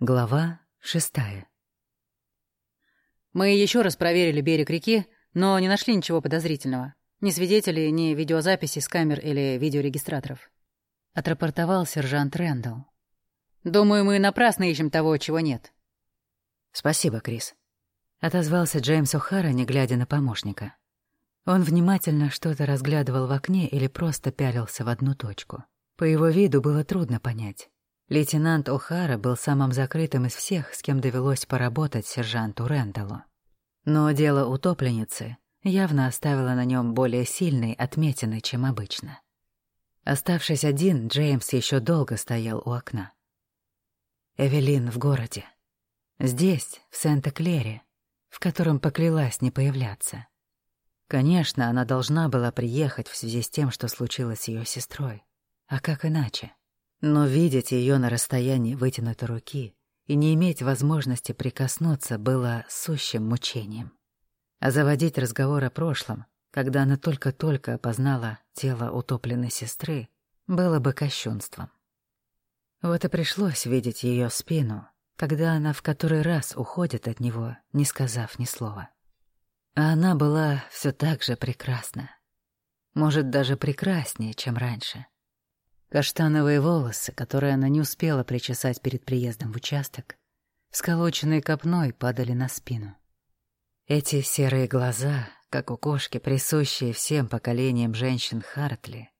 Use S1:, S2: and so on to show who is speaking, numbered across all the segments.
S1: Глава шестая.
S2: Мы еще раз проверили берег реки, но не нашли ничего подозрительного. Ни свидетелей, ни видеозаписей с камер или видеорегистраторов. Отрапортовал сержант Рэндалл. Думаю, мы напрасно ищем того, чего нет.
S1: Спасибо, Крис. Отозвался Джеймс О'Хара, не глядя на помощника. Он внимательно что-то разглядывал в окне или просто пялился в одну точку. По его виду было трудно понять, Лейтенант О'Хара был самым закрытым из всех, с кем довелось поработать сержанту Рэндаллу. Но дело утопленницы явно оставило на нем более сильные отметины, чем обычно. Оставшись один, Джеймс еще долго стоял у окна. Эвелин в городе. Здесь, в Сент-Клере, в котором поклялась не появляться. Конечно, она должна была приехать в связи с тем, что случилось с ее сестрой. А как иначе? Но видеть ее на расстоянии вытянутой руки и не иметь возможности прикоснуться было сущим мучением. А заводить разговор о прошлом, когда она только-только опознала тело утопленной сестры, было бы кощунством. Вот и пришлось видеть ее спину, когда она в который раз уходит от него, не сказав ни слова. А она была все так же прекрасна. Может, даже прекраснее, чем раньше. Каштановые волосы, которые она не успела причесать перед приездом в участок, сколоченные копной, падали на спину. Эти серые глаза, как у кошки, присущие всем поколениям женщин Хартли,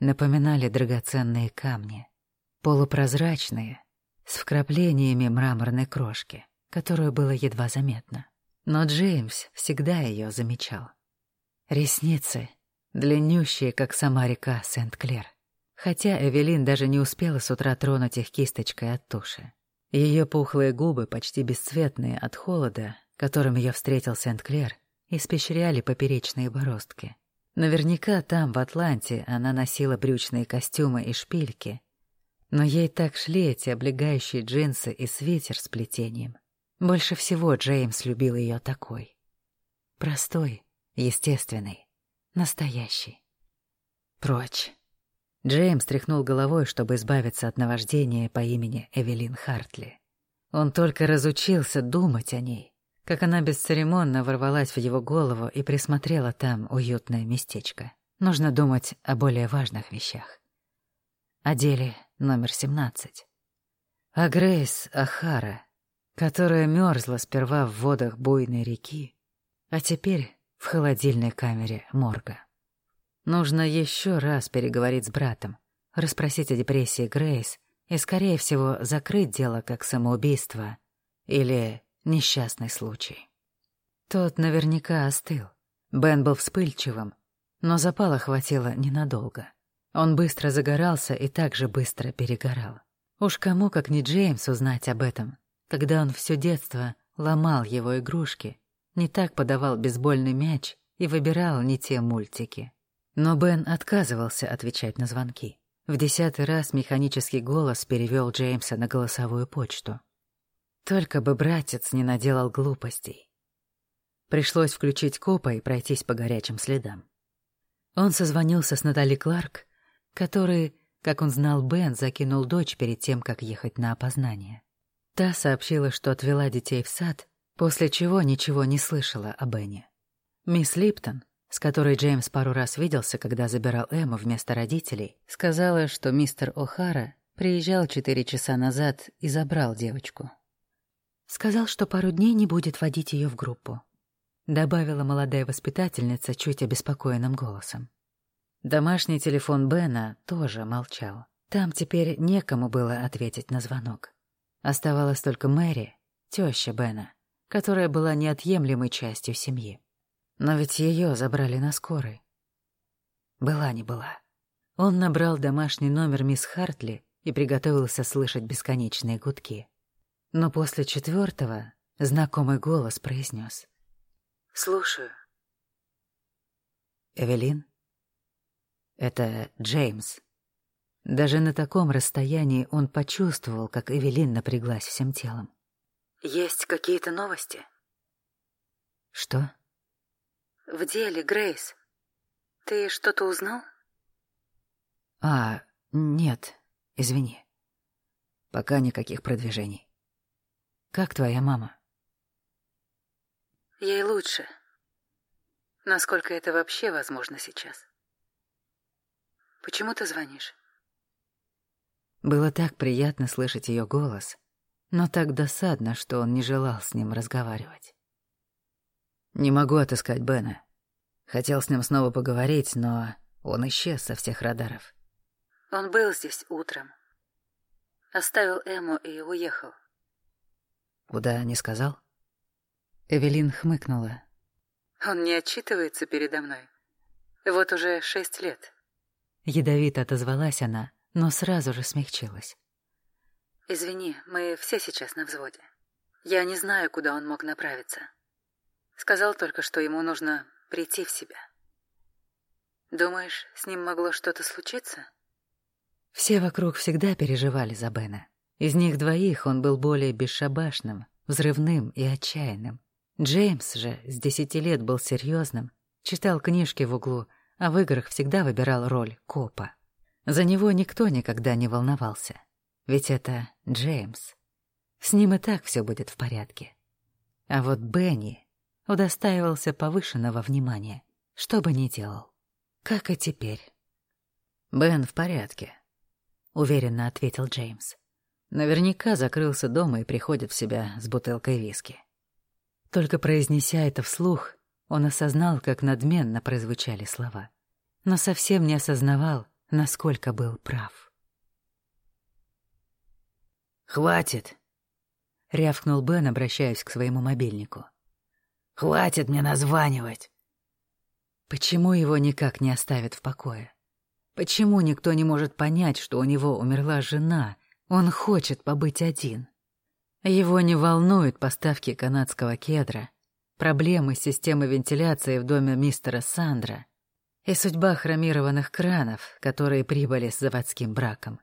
S1: напоминали драгоценные камни, полупрозрачные, с вкраплениями мраморной крошки, которую было едва заметно. Но Джеймс всегда ее замечал. Ресницы, длиннющие, как сама река Сент-Клер хотя Эвелин даже не успела с утра тронуть их кисточкой от туши. Ее пухлые губы, почти бесцветные от холода, которым ее встретил Сент-Клер, испещряли поперечные бороздки. Наверняка там, в Атланте, она носила брючные костюмы и шпильки, но ей так шли эти облегающие джинсы и свитер с плетением. Больше всего Джеймс любил ее такой. Простой, естественный, настоящий. Прочь. Джеймс тряхнул головой, чтобы избавиться от наваждения по имени Эвелин Хартли. Он только разучился думать о ней, как она бесцеремонно ворвалась в его голову и присмотрела там уютное местечко. Нужно думать о более важных вещах. О деле номер 17. О Грейс Ахара, которая мерзла сперва в водах буйной реки, а теперь в холодильной камере морга. Нужно еще раз переговорить с братом, расспросить о депрессии Грейс и, скорее всего, закрыть дело как самоубийство или несчастный случай. Тот наверняка остыл. Бен был вспыльчивым, но запала хватило ненадолго. Он быстро загорался и также быстро перегорал. Уж кому, как не Джеймс, узнать об этом, когда он все детство ломал его игрушки, не так подавал бейсбольный мяч и выбирал не те мультики. Но Бен отказывался отвечать на звонки. В десятый раз механический голос перевел Джеймса на голосовую почту. Только бы братец не наделал глупостей. Пришлось включить копа и пройтись по горячим следам. Он созвонился с Натали Кларк, который, как он знал, Бен закинул дочь перед тем, как ехать на опознание. Та сообщила, что отвела детей в сад, после чего ничего не слышала о Бене. Мисс Липтон, с которой Джеймс пару раз виделся, когда забирал Эмму вместо родителей, сказала, что мистер О'Хара приезжал четыре часа назад и забрал девочку.
S3: Сказал, что пару дней не будет водить ее в группу.
S1: Добавила молодая воспитательница чуть обеспокоенным голосом. Домашний телефон Бена тоже молчал. Там теперь некому было ответить на звонок. Оставалась только Мэри, теща Бена, которая была неотъемлемой частью семьи. Но ведь ее забрали на скорой. Была не была. Он набрал домашний номер мисс Хартли и приготовился слышать бесконечные гудки. Но после четвертого знакомый голос произнес:
S3: «Слушаю».
S1: «Эвелин?» «Это Джеймс». Даже на таком расстоянии он почувствовал, как Эвелин напряглась всем телом.
S3: «Есть какие-то новости?»
S1: «Что?»
S3: В деле, Грейс. Ты что-то узнал?
S1: А, нет, извини. Пока никаких продвижений. как твоя мама?»
S2: «Ей лучше. Насколько это вообще возможно сейчас. Почему ты звонишь?»
S1: Было так приятно слышать ее голос, но так досадно, что он не желал с ним разговаривать. «Не могу отыскать Бена. Хотел с ним снова поговорить, но он исчез со всех радаров».
S2: «Он был здесь утром. Оставил Эму и уехал».
S1: «Куда не сказал?»
S2: Эвелин хмыкнула. «Он не отчитывается передо мной. Вот уже шесть лет».
S1: Ядовито отозвалась она, но сразу же смягчилась.
S2: «Извини, мы все сейчас на взводе. Я не знаю, куда он мог направиться. Сказал только, что ему нужно прийти в себя. Думаешь, с ним могло что-то случиться?»
S1: Все вокруг всегда переживали за Бена. Из них двоих он был более бесшабашным, взрывным и отчаянным. Джеймс же с десяти лет был серьезным, читал книжки в углу, а в играх всегда выбирал роль копа. За него никто никогда не волновался, ведь это Джеймс. С ним и так все будет в порядке. А вот Бенни удостаивался повышенного внимания, что бы ни делал. Как и теперь. «Бен в порядке», — уверенно ответил Джеймс. Наверняка закрылся дома и приходит в себя с бутылкой виски. Только произнеся это вслух, он осознал, как надменно прозвучали слова. Но совсем не осознавал, насколько был прав. «Хватит!» — рявкнул Бен, обращаясь к своему мобильнику. «Хватит мне названивать!» Почему его никак не оставят в покое? Почему никто не может понять, что у него умерла жена, он хочет побыть один? Его не волнуют поставки канадского кедра, проблемы с системой вентиляции в доме мистера Сандра и судьба хромированных кранов, которые прибыли с заводским браком.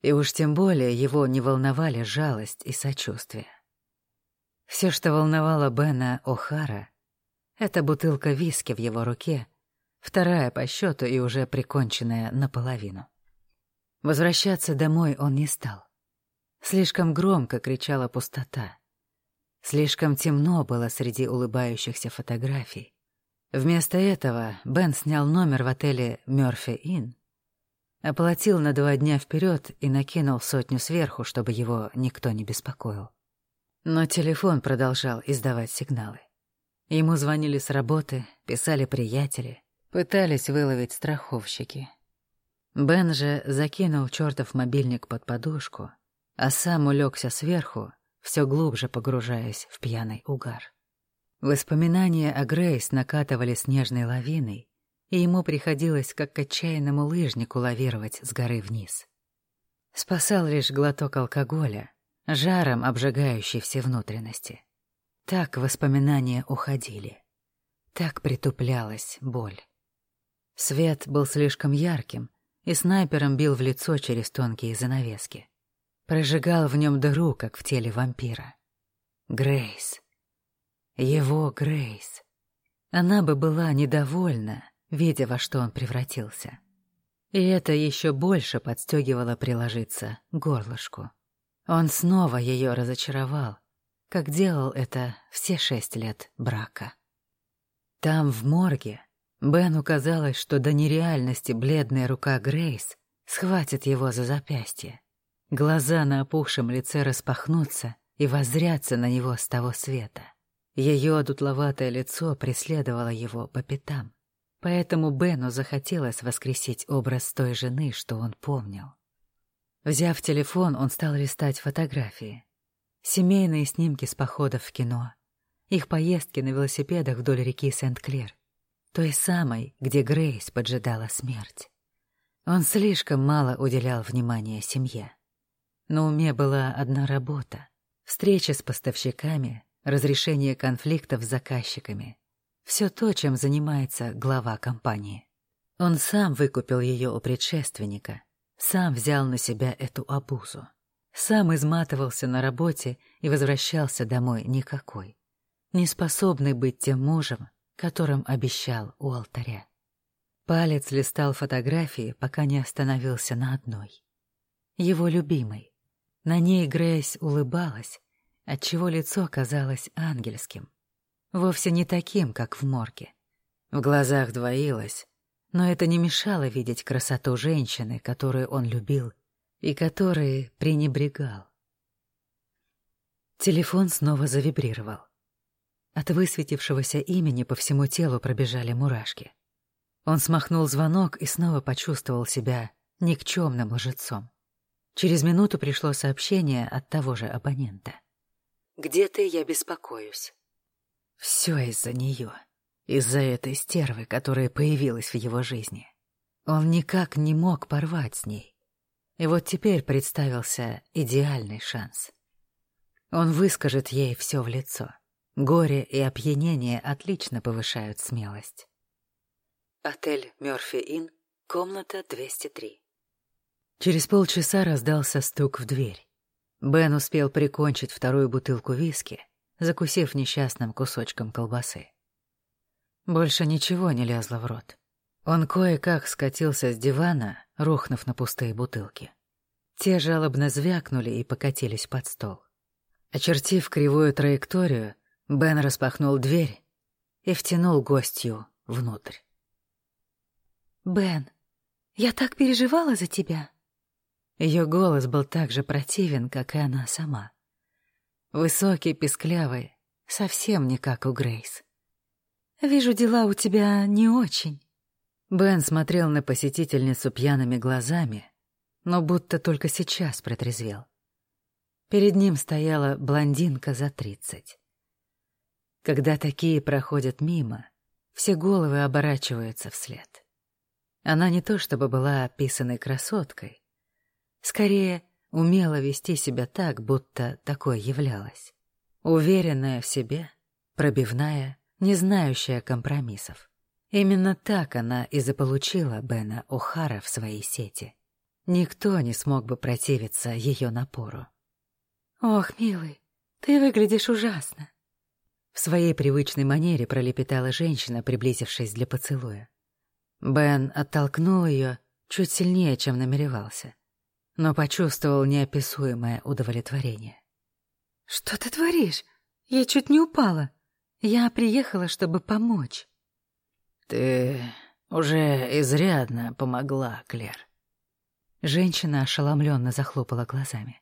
S1: И уж тем более его не волновали жалость и сочувствие. Все, что волновало Бена О'Хара, это бутылка виски в его руке, вторая по счету и уже приконченная наполовину. Возвращаться домой он не стал. Слишком громко кричала пустота. Слишком темно было среди улыбающихся фотографий. Вместо этого Бен снял номер в отеле «Мёрфи Инн», оплатил на два дня вперед и накинул сотню сверху, чтобы его никто не беспокоил. Но телефон продолжал издавать сигналы. Ему звонили с работы, писали приятели, пытались выловить страховщики. Бен же закинул чертов мобильник под подушку — а сам улегся сверху, все глубже погружаясь в пьяный угар. Воспоминания о Грейс накатывали снежной лавиной, и ему приходилось как к отчаянному лыжнику лавировать с горы вниз. Спасал лишь глоток алкоголя, жаром обжигающий все внутренности. Так воспоминания уходили. Так притуплялась боль. Свет был слишком ярким, и снайпером бил в лицо через тонкие занавески прожигал в нем дыру, как в теле вампира. Грейс. Его Грейс. Она бы была недовольна, видя, во что он превратился. И это еще больше подстегивало приложиться к горлышку. Он снова ее разочаровал, как делал это все шесть лет брака. Там, в морге, Бену казалось, что до нереальности бледная рука Грейс схватит его за запястье. Глаза на опухшем лице распахнутся и воззрятся на него с того света. Ее дутловатое лицо преследовало его по пятам. Поэтому Бену захотелось воскресить образ той жены, что он помнил. Взяв телефон, он стал листать фотографии. Семейные снимки с походов в кино. Их поездки на велосипедах вдоль реки Сент-Клер. Той самой, где Грейс поджидала смерть. Он слишком мало уделял внимания семье. На уме была одна работа — встреча с поставщиками, разрешение конфликтов с заказчиками. Все то, чем занимается глава компании. Он сам выкупил ее у предшественника, сам взял на себя эту обузу. Сам изматывался на работе и возвращался домой никакой, не способный быть тем мужем, которым обещал у алтаря. Палец листал фотографии, пока не остановился на одной. Его любимой, на ней Грейс улыбалась, отчего лицо казалось ангельским. Вовсе не таким, как в морге. В глазах двоилось, но это не мешало видеть красоту женщины, которую он любил и которой пренебрегал. Телефон снова завибрировал. От высветившегося имени по всему телу пробежали мурашки. Он смахнул звонок и снова почувствовал себя никчемным лжецом. Через минуту пришло сообщение от того же абонента. «Где ты? Я беспокоюсь». Все из-за нее, из-за этой стервы, которая появилась в его жизни. Он никак не мог порвать с ней. И вот теперь представился идеальный шанс. Он выскажет ей все в лицо. Горе и опьянение отлично повышают смелость. Отель Мёрфи Ин, комната 203. Через полчаса раздался стук в дверь. Бен успел прикончить вторую бутылку виски, закусив несчастным кусочком колбасы. Больше ничего не лезло в рот. Он кое-как скатился с дивана, рухнув на пустые бутылки. Те жалобно звякнули и покатились под стол. Очертив кривую траекторию, Бен распахнул дверь и втянул гостью внутрь.
S3: «Бен, я так переживала за тебя!»
S1: Ее голос был так же противен, как и она сама. Высокий, песклявый, совсем не как у Грейс.
S3: «Вижу, дела у тебя не очень».
S1: Бен смотрел на посетительницу пьяными глазами, но будто только сейчас протрезвел. Перед ним стояла блондинка за тридцать. Когда такие проходят мимо, все головы оборачиваются вслед. Она не то чтобы была описанной красоткой, Скорее, умела вести себя так, будто такой являлась. Уверенная в себе, пробивная, не знающая компромиссов. Именно так она и заполучила Бена О'Хара в своей сети. Никто не смог бы противиться ее напору.
S3: «Ох, милый, ты выглядишь ужасно!»
S1: В своей привычной манере пролепетала женщина, приблизившись для поцелуя. Бен оттолкнул ее чуть сильнее, чем намеревался но почувствовал неописуемое удовлетворение.
S3: «Что ты творишь? Я чуть не упала. Я приехала, чтобы помочь».
S1: «Ты уже изрядно помогла, Клер». Женщина ошеломленно захлопала глазами.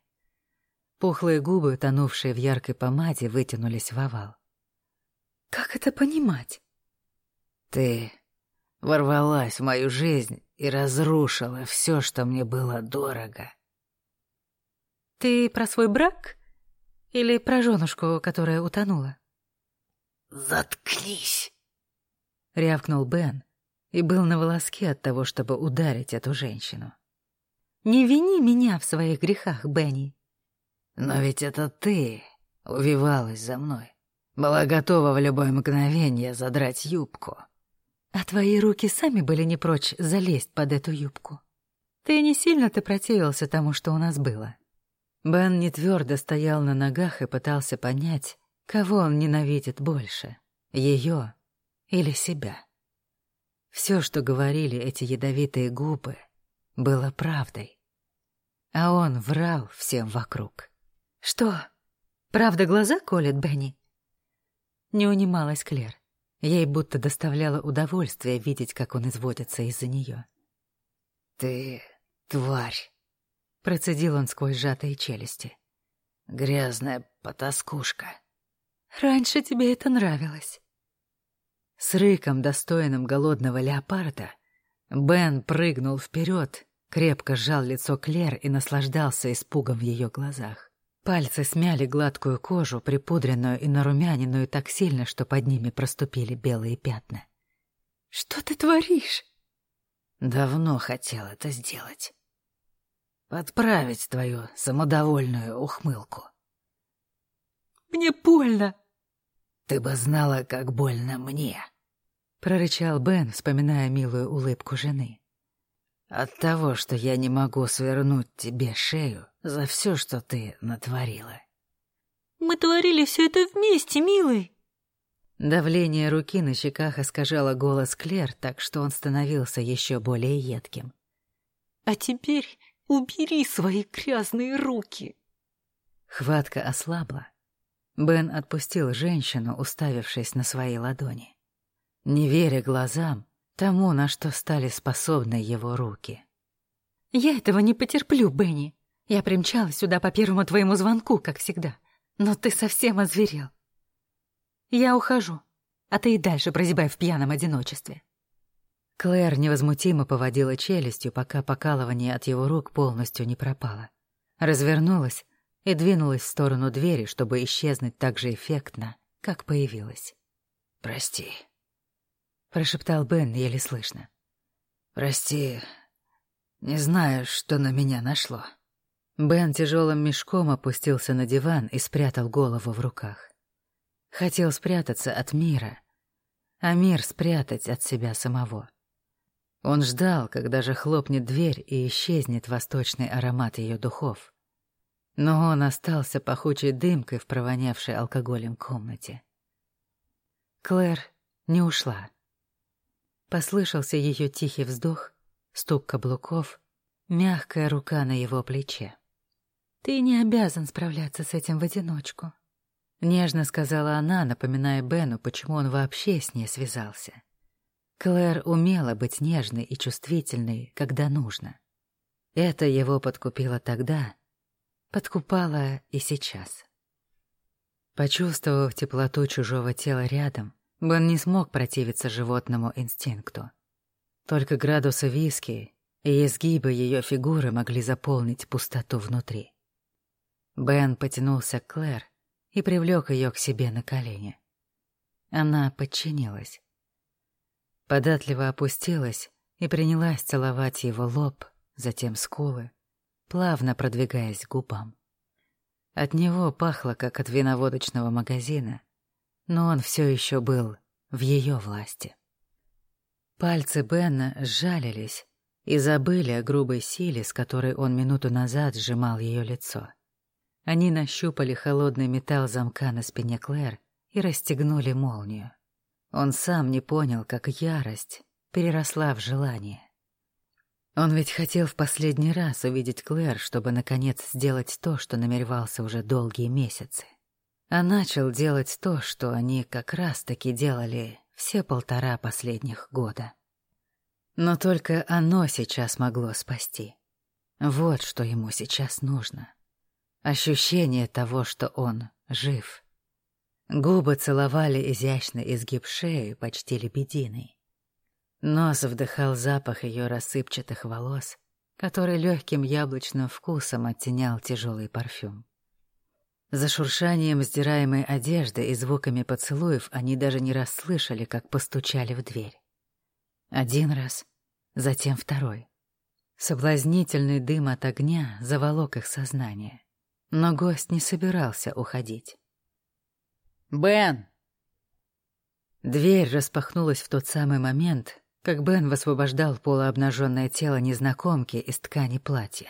S1: Пухлые губы, тонувшие в яркой помаде, вытянулись в овал.
S3: «Как это понимать?»
S1: «Ты ворвалась в мою жизнь и разрушила все, что мне было дорого.
S3: Ты про свой брак? Или про женушку, которая утонула?
S1: «Заткнись!» — рявкнул Бен и был на волоске от того, чтобы ударить эту женщину.
S3: «Не вини меня в своих грехах, Бенни».
S1: «Но ведь это ты увивалась за мной, была готова в любое мгновение задрать юбку».
S3: А твои руки сами были не прочь залезть под эту юбку. Ты не сильно-то противился тому, что у нас было.
S1: Бен не твердо стоял на ногах и пытался понять, кого он ненавидит больше — ее или себя. Все, что говорили эти ядовитые губы, было правдой. А он врал всем вокруг.
S3: «Что, правда глаза колет, Бенни?»
S1: Не унималась Клер. Ей будто доставляло удовольствие видеть, как он изводится из-за нее. «Ты тварь!» — процедил он сквозь сжатые челюсти. «Грязная потаскушка!»
S3: «Раньше тебе это нравилось!»
S1: С рыком, достойным голодного леопарда, Бен прыгнул вперед, крепко сжал лицо Клер и наслаждался испугом в ее глазах. Пальцы смяли гладкую кожу, припудренную и нарумяненную так сильно, что под ними проступили белые пятна.
S3: «Что ты творишь?»
S1: «Давно хотел это сделать. Подправить твою самодовольную ухмылку».
S3: «Мне больно!»
S1: «Ты бы знала, как больно мне!» — прорычал Бен, вспоминая милую улыбку жены. «От того, что я не могу свернуть тебе шею, за все, что ты натворила.
S3: Мы творили все это вместе, милый.
S1: Давление руки на щеках искажало голос Клер, так что он становился еще более едким.
S3: А теперь убери свои грязные руки.
S1: Хватка ослабла, Бен отпустил женщину, уставившись на свои ладони. Не веря глазам, тому, на что стали способны его руки.
S3: «Я этого не потерплю, Бенни. Я примчалась сюда по первому твоему звонку, как всегда. Но ты совсем озверел. Я ухожу, а ты и дальше прозябай в пьяном одиночестве».
S1: Клэр невозмутимо поводила челюстью, пока покалывание от его рук полностью не пропало. Развернулась и двинулась в сторону двери, чтобы исчезнуть так же эффектно, как появилась. «Прости», — прошептал Бен еле слышно. «Прости, не знаю, что на меня нашло». Бен тяжелым мешком опустился на диван и спрятал голову в руках. Хотел спрятаться от мира, а мир спрятать от себя самого. Он ждал, когда же хлопнет дверь и исчезнет восточный аромат ее духов. Но он остался пахучей дымкой в провонявшей алкоголем комнате. Клэр не ушла. Послышался ее тихий вздох, стук каблуков, мягкая рука на его плече.
S3: «Ты не обязан справляться с этим в одиночку», —
S1: нежно сказала она, напоминая Бену, почему он вообще с ней связался. Клэр умела быть нежной и чувствительной, когда нужно. Это его подкупило тогда, подкупало и сейчас. Почувствовав теплоту чужого тела рядом, Бен не смог противиться животному инстинкту. Только градусы виски и изгибы ее фигуры могли заполнить пустоту внутри. Бен потянулся к Клэр и привлек ее к себе на колени. Она подчинилась податливо опустилась и принялась целовать его лоб, затем скулы, плавно продвигаясь к губам. От него пахло, как от виноводочного магазина, но он все еще был в ее власти. Пальцы Бена сжалились и забыли о грубой силе, с которой он минуту назад сжимал ее лицо. Они нащупали холодный металл замка на спине Клэр и расстегнули молнию. Он сам не понял, как ярость переросла в желание. Он ведь хотел в последний раз увидеть Клэр, чтобы, наконец, сделать то, что намеревался уже долгие месяцы. А начал делать то, что они как раз-таки делали все полтора последних года. Но только оно сейчас могло спасти. Вот что ему сейчас нужно. Ощущение того, что он жив. Губы целовали изящно изгиб шеи, почти лебединой. Нос вдыхал запах ее рассыпчатых волос, который легким яблочным вкусом оттенял тяжелый парфюм. За шуршанием сдираемой одежды и звуками поцелуев они даже не расслышали, как постучали в дверь. Один раз, затем второй. Соблазнительный дым от огня заволок их сознание. Но гость не собирался уходить.
S2: «Бен!»
S1: Дверь распахнулась в тот самый момент, как Бен высвобождал полуобнаженное тело незнакомки из ткани платья.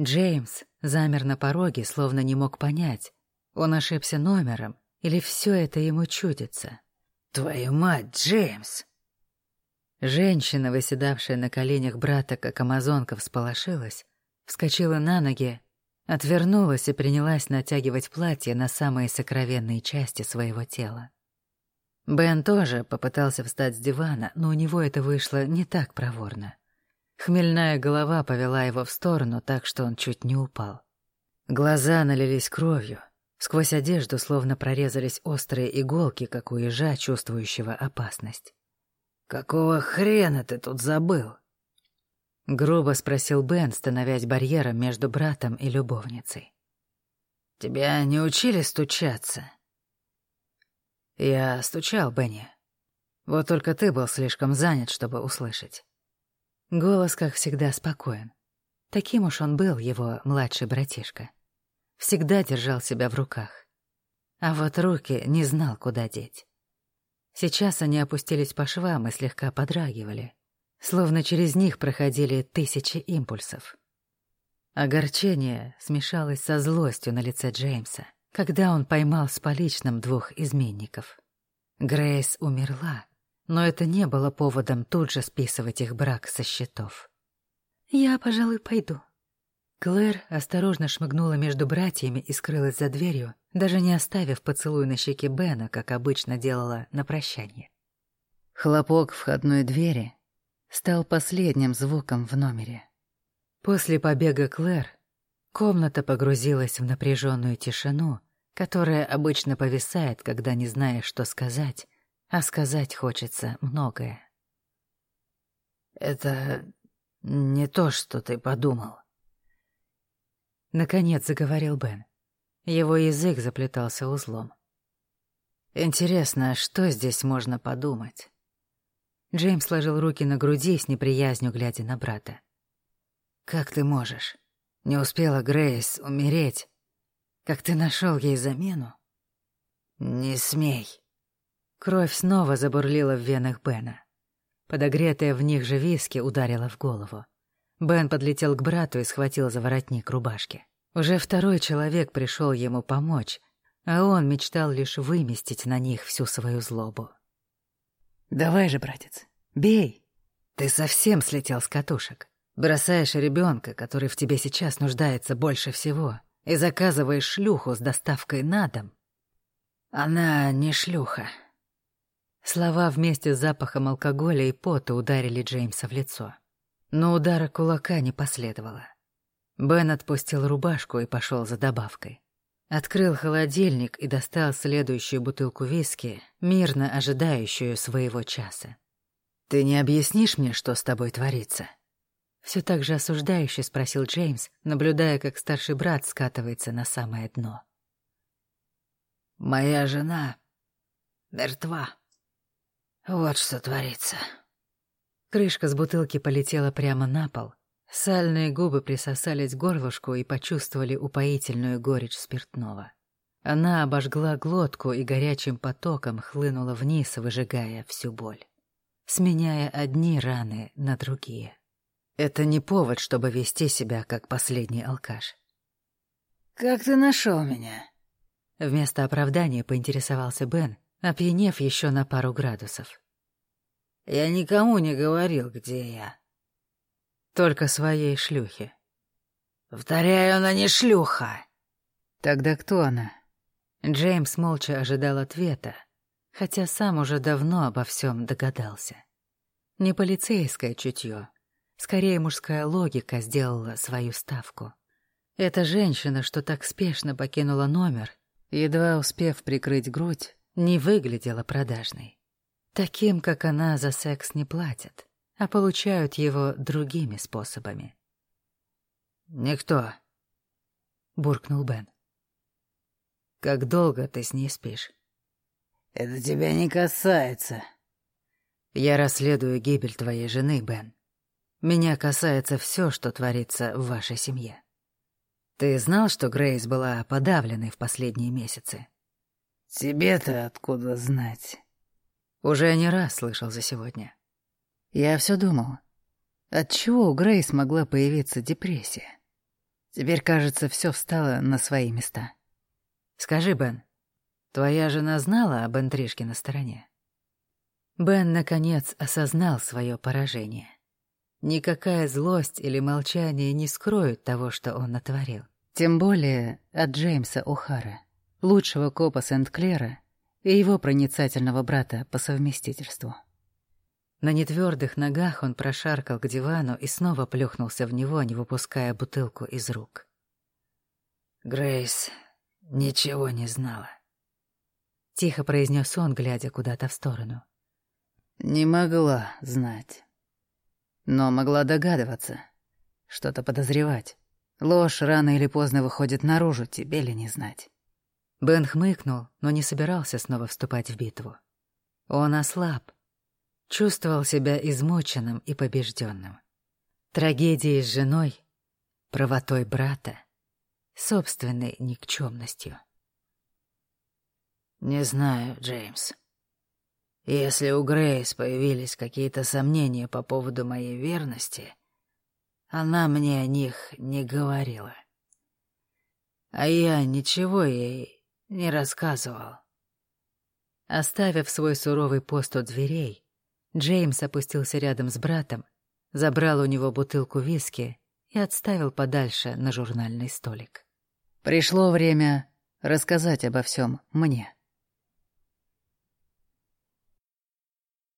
S1: Джеймс замер на пороге, словно не мог понять, он ошибся номером или все это ему чудится. «Твою мать, Джеймс!» Женщина, выседавшая на коленях брата, как амазонка, всполошилась, вскочила на ноги Отвернулась и принялась натягивать платье на самые сокровенные части своего тела. Бен тоже попытался встать с дивана, но у него это вышло не так проворно. Хмельная голова повела его в сторону так, что он чуть не упал. Глаза налились кровью. Сквозь одежду словно прорезались острые иголки, как у ежа, чувствующего опасность. «Какого хрена ты тут забыл?» — грубо спросил Бен, становясь барьером между братом и любовницей. «Тебя не учили стучаться?» «Я стучал, Бенни. Вот только ты был слишком занят, чтобы услышать». Голос, как всегда, спокоен. Таким уж он был, его младший братишка. Всегда держал себя в руках. А вот руки не знал, куда деть. Сейчас они опустились по швам и слегка подрагивали словно через них проходили тысячи импульсов. Огорчение смешалось со злостью на лице Джеймса, когда он поймал с поличным двух изменников. Грейс умерла, но это не было поводом тут же списывать их брак со счетов.
S3: «Я, пожалуй, пойду».
S1: Клэр осторожно шмыгнула между братьями и скрылась за дверью, даже не оставив поцелуй на щеке Бена, как обычно делала на прощание.
S2: Хлопок входной двери стал последним звуком в номере.
S1: После побега Клэр комната погрузилась в напряженную тишину, которая обычно повисает, когда не знаешь, что сказать, а сказать хочется многое.
S4: «Это не то, что ты подумал»,
S1: Наконец заговорил Бен. Его язык заплетался узлом.
S4: «Интересно, что здесь можно подумать?»
S1: Джеймс сложил руки на груди с неприязнью, глядя на брата.
S4: «Как ты можешь? Не успела Грейс умереть. Как ты нашел ей замену?» «Не смей».
S1: Кровь снова забурлила в венах Бена. Подогретая в них же виски ударила в голову. Бен подлетел к брату и схватил за воротник рубашки. Уже второй человек пришел ему помочь, а он мечтал лишь выместить на них всю свою злобу.
S2: «Давай же, братец, бей!»
S1: «Ты совсем слетел с катушек. Бросаешь ребенка, который в тебе сейчас нуждается больше всего, и заказываешь шлюху с доставкой на дом».
S4: «Она не шлюха».
S1: Слова вместе с запахом алкоголя и пота ударили Джеймса в лицо. Но удара кулака не последовало. Бен отпустил рубашку и пошел за добавкой. Открыл холодильник и достал следующую бутылку виски, мирно ожидающую своего часа. «Ты не объяснишь мне, что с тобой творится?» Все так же осуждающе спросил Джеймс, наблюдая, как старший брат скатывается на самое дно.
S4: «Моя жена мертва. Вот что творится».
S1: Крышка с бутылки полетела прямо на пол. Сальные губы присосались к горлышку и почувствовали упоительную горечь спиртного. Она обожгла глотку и горячим потоком хлынула вниз, выжигая всю боль, сменяя одни раны на другие. Это не повод, чтобы вести себя как последний алкаш.
S4: «Как ты нашел меня?»
S1: Вместо оправдания поинтересовался Бен, опьянев еще на пару градусов.
S4: Я никому не говорил, где я.
S1: Только своей шлюхе.
S4: Повторяю, она не шлюха.
S1: Тогда кто она? Джеймс молча ожидал ответа, хотя сам уже давно обо всем догадался. Не полицейское чутье, скорее мужская логика сделала свою ставку. Эта женщина, что так спешно покинула номер, едва успев прикрыть грудь, не выглядела продажной. Таким, как она, за секс не платят, а получают его другими способами.
S4: «Никто», — буркнул Бен.
S1: «Как долго ты с ней спишь?»
S4: «Это тебя не касается».
S1: «Я расследую гибель твоей жены, Бен. Меня касается все, что творится в вашей семье. Ты знал, что Грейс была подавленной в последние месяцы?»
S4: «Тебе-то откуда знать?»
S1: Уже не раз слышал за сегодня.
S2: Я все думал, отчего у Грейс могла появиться депрессия. Теперь, кажется, все встало на свои места.
S1: Скажи, Бен, твоя жена знала об интрижке на стороне? Бен, наконец, осознал свое поражение. Никакая злость или молчание не скроют того, что он натворил.
S2: Тем более от Джеймса О'Хара, лучшего копа Сент-Клера и его проницательного брата по совместительству.
S1: На нетвердых ногах он прошаркал к дивану и снова плюхнулся в него, не выпуская бутылку из рук.
S4: Грейс ничего не знала.
S1: Тихо произнес он, глядя куда-то в сторону.
S2: Не могла знать. Но могла догадываться, что-то подозревать. Ложь рано или поздно выходит наружу, тебе ли не знать.
S1: Бен хмыкнул, но не собирался снова вступать в битву. Он ослаб, чувствовал себя измученным и побежденным. Трагедией с женой, правотой брата, собственной никчемностью.
S4: «Не знаю, Джеймс. Если у Грейс появились какие-то сомнения по поводу моей верности, она мне о них не говорила. А я ничего ей не рассказывал.
S1: Оставив свой суровый пост у дверей, Джеймс опустился рядом с братом, забрал у него бутылку виски и отставил подальше на журнальный столик.
S2: «Пришло время рассказать обо всем мне».